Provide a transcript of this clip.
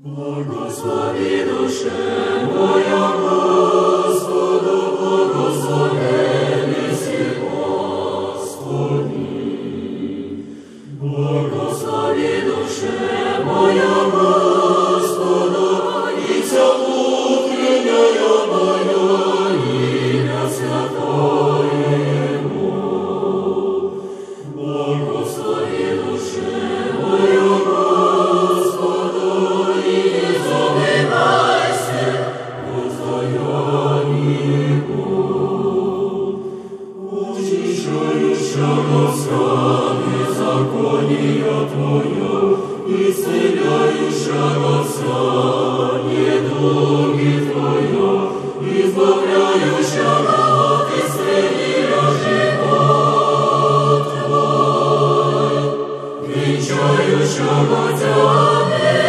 Błogosławi duszę moją Gospodu, błogosławieni si Gospodni. Чую, що Бога